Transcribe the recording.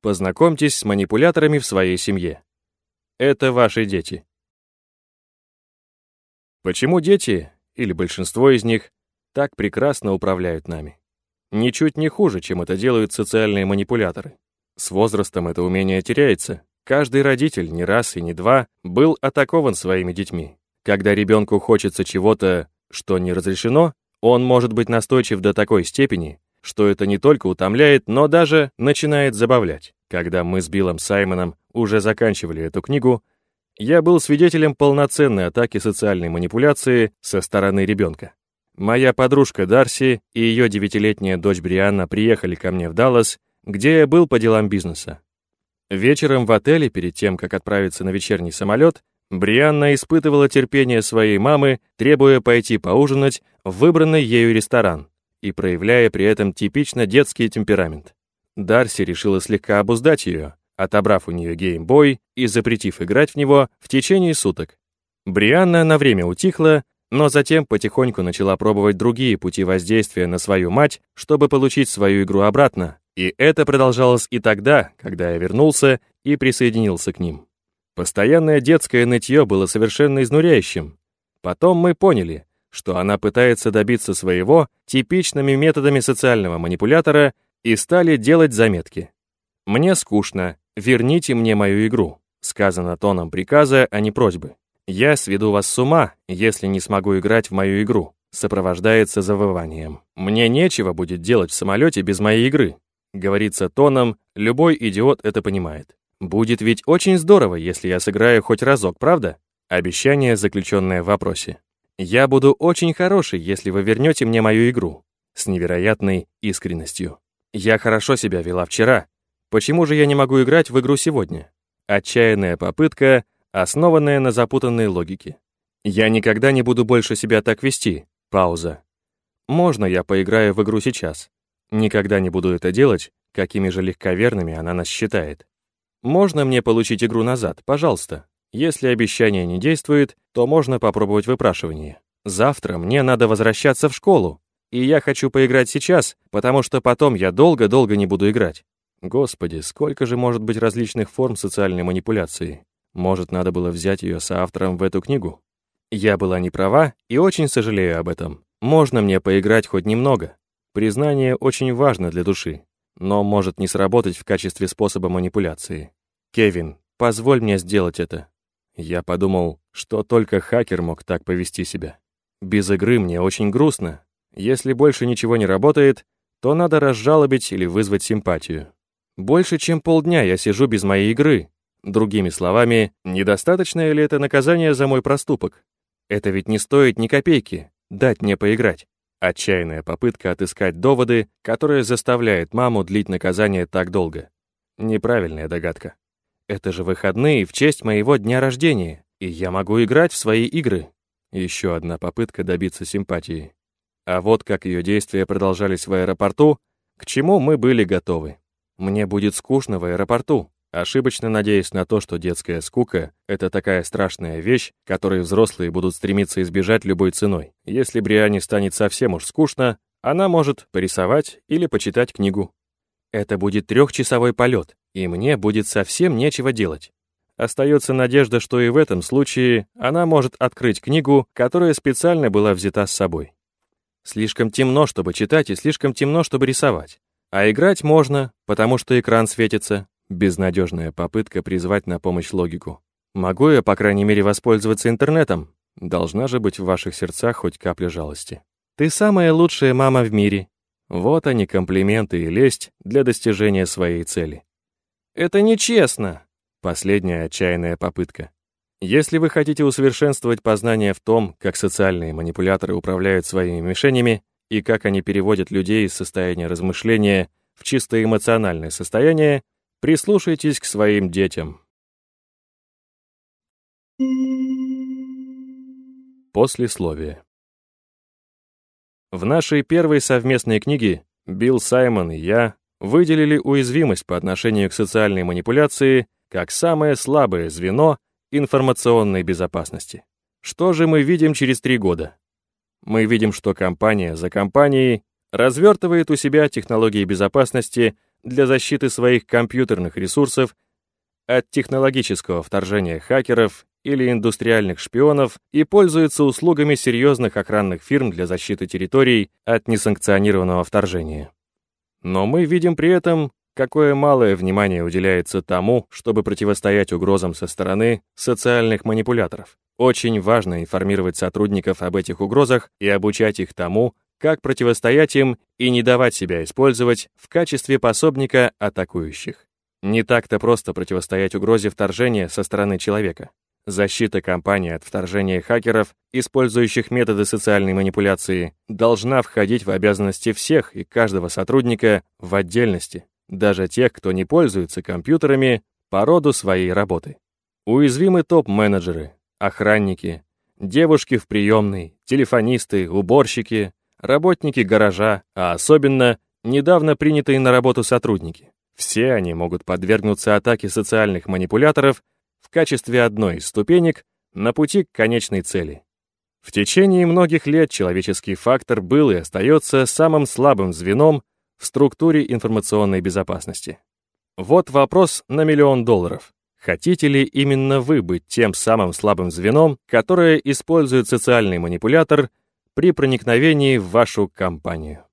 Познакомьтесь с манипуляторами в своей семье. Это ваши дети. Почему дети, или большинство из них, так прекрасно управляют нами? Ничуть не хуже, чем это делают социальные манипуляторы. С возрастом это умение теряется. Каждый родитель не раз и не два был атакован своими детьми. Когда ребенку хочется чего-то, что не разрешено, он может быть настойчив до такой степени, что это не только утомляет, но даже начинает забавлять. Когда мы с Биллом Саймоном уже заканчивали эту книгу, я был свидетелем полноценной атаки социальной манипуляции со стороны ребенка. Моя подружка Дарси и ее девятилетняя дочь Брианна приехали ко мне в Даллас, где я был по делам бизнеса. Вечером в отеле, перед тем, как отправиться на вечерний самолет, Брианна испытывала терпение своей мамы, требуя пойти поужинать в выбранный ею ресторан и проявляя при этом типично детский темперамент. Дарси решила слегка обуздать ее, отобрав у нее геймбой и запретив играть в него в течение суток. Брианна на время утихла, но затем потихоньку начала пробовать другие пути воздействия на свою мать, чтобы получить свою игру обратно, и это продолжалось и тогда, когда я вернулся и присоединился к ним. Постоянное детское нытье было совершенно изнуряющим. Потом мы поняли, что она пытается добиться своего типичными методами социального манипулятора и стали делать заметки. «Мне скучно, верните мне мою игру», сказано тоном приказа, а не просьбы. «Я сведу вас с ума, если не смогу играть в мою игру», сопровождается завыванием. «Мне нечего будет делать в самолете без моей игры», говорится тоном, любой идиот это понимает. Будет ведь очень здорово, если я сыграю хоть разок, правда? Обещание, заключенное в вопросе. Я буду очень хороший, если вы вернете мне мою игру. С невероятной искренностью. Я хорошо себя вела вчера. Почему же я не могу играть в игру сегодня? Отчаянная попытка, основанная на запутанной логике. Я никогда не буду больше себя так вести. Пауза. Можно я поиграю в игру сейчас? Никогда не буду это делать, какими же легковерными она нас считает. Можно мне получить игру назад, пожалуйста? Если обещание не действует, то можно попробовать выпрашивание. Завтра мне надо возвращаться в школу, и я хочу поиграть сейчас, потому что потом я долго-долго не буду играть. Господи, сколько же может быть различных форм социальной манипуляции? Может, надо было взять ее соавтором в эту книгу? Я была не права и очень сожалею об этом. Можно мне поиграть хоть немного. Признание очень важно для души но может не сработать в качестве способа манипуляции. «Кевин, позволь мне сделать это». Я подумал, что только хакер мог так повести себя. Без игры мне очень грустно. Если больше ничего не работает, то надо разжалобить или вызвать симпатию. Больше чем полдня я сижу без моей игры. Другими словами, недостаточно ли это наказание за мой проступок? Это ведь не стоит ни копейки, дать мне поиграть. Отчаянная попытка отыскать доводы, которые заставляют маму длить наказание так долго. Неправильная догадка. Это же выходные в честь моего дня рождения, и я могу играть в свои игры. Еще одна попытка добиться симпатии. А вот как ее действия продолжались в аэропорту, к чему мы были готовы. Мне будет скучно в аэропорту ошибочно надеясь на то, что детская скука — это такая страшная вещь, которой взрослые будут стремиться избежать любой ценой. Если Бриане станет совсем уж скучно, она может порисовать или почитать книгу. Это будет трехчасовой полет, и мне будет совсем нечего делать. Остается надежда, что и в этом случае она может открыть книгу, которая специально была взята с собой. Слишком темно, чтобы читать, и слишком темно, чтобы рисовать. А играть можно, потому что экран светится, Безнадежная попытка призвать на помощь логику. Могу я, по крайней мере, воспользоваться интернетом? Должна же быть в ваших сердцах хоть капля жалости. Ты самая лучшая мама в мире. Вот они, комплименты и лесть для достижения своей цели. Это нечестно. Последняя отчаянная попытка. Если вы хотите усовершенствовать познание в том, как социальные манипуляторы управляют своими мишенями и как они переводят людей из состояния размышления в чисто эмоциональное состояние, Прислушайтесь к своим детям. Послесловие. В нашей первой совместной книге Билл Саймон и я выделили уязвимость по отношению к социальной манипуляции как самое слабое звено информационной безопасности. Что же мы видим через три года? Мы видим, что компания за компанией развертывает у себя технологии безопасности для защиты своих компьютерных ресурсов от технологического вторжения хакеров или индустриальных шпионов и пользуется услугами серьезных охранных фирм для защиты территорий от несанкционированного вторжения. Но мы видим при этом, какое малое внимание уделяется тому, чтобы противостоять угрозам со стороны социальных манипуляторов. Очень важно информировать сотрудников об этих угрозах и обучать их тому, как противостоять им и не давать себя использовать в качестве пособника атакующих. Не так-то просто противостоять угрозе вторжения со стороны человека. Защита компании от вторжения хакеров, использующих методы социальной манипуляции, должна входить в обязанности всех и каждого сотрудника в отдельности, даже тех, кто не пользуется компьютерами по роду своей работы. Уязвимы топ-менеджеры, охранники, девушки в приемной, телефонисты, уборщики, работники гаража, а особенно недавно принятые на работу сотрудники. Все они могут подвергнуться атаке социальных манипуляторов качестве одной из ступенек на пути к конечной цели. В течение многих лет человеческий фактор был и остается самым слабым звеном в структуре информационной безопасности. Вот вопрос на миллион долларов. Хотите ли именно вы быть тем самым слабым звеном, которое использует социальный манипулятор при проникновении в вашу компанию?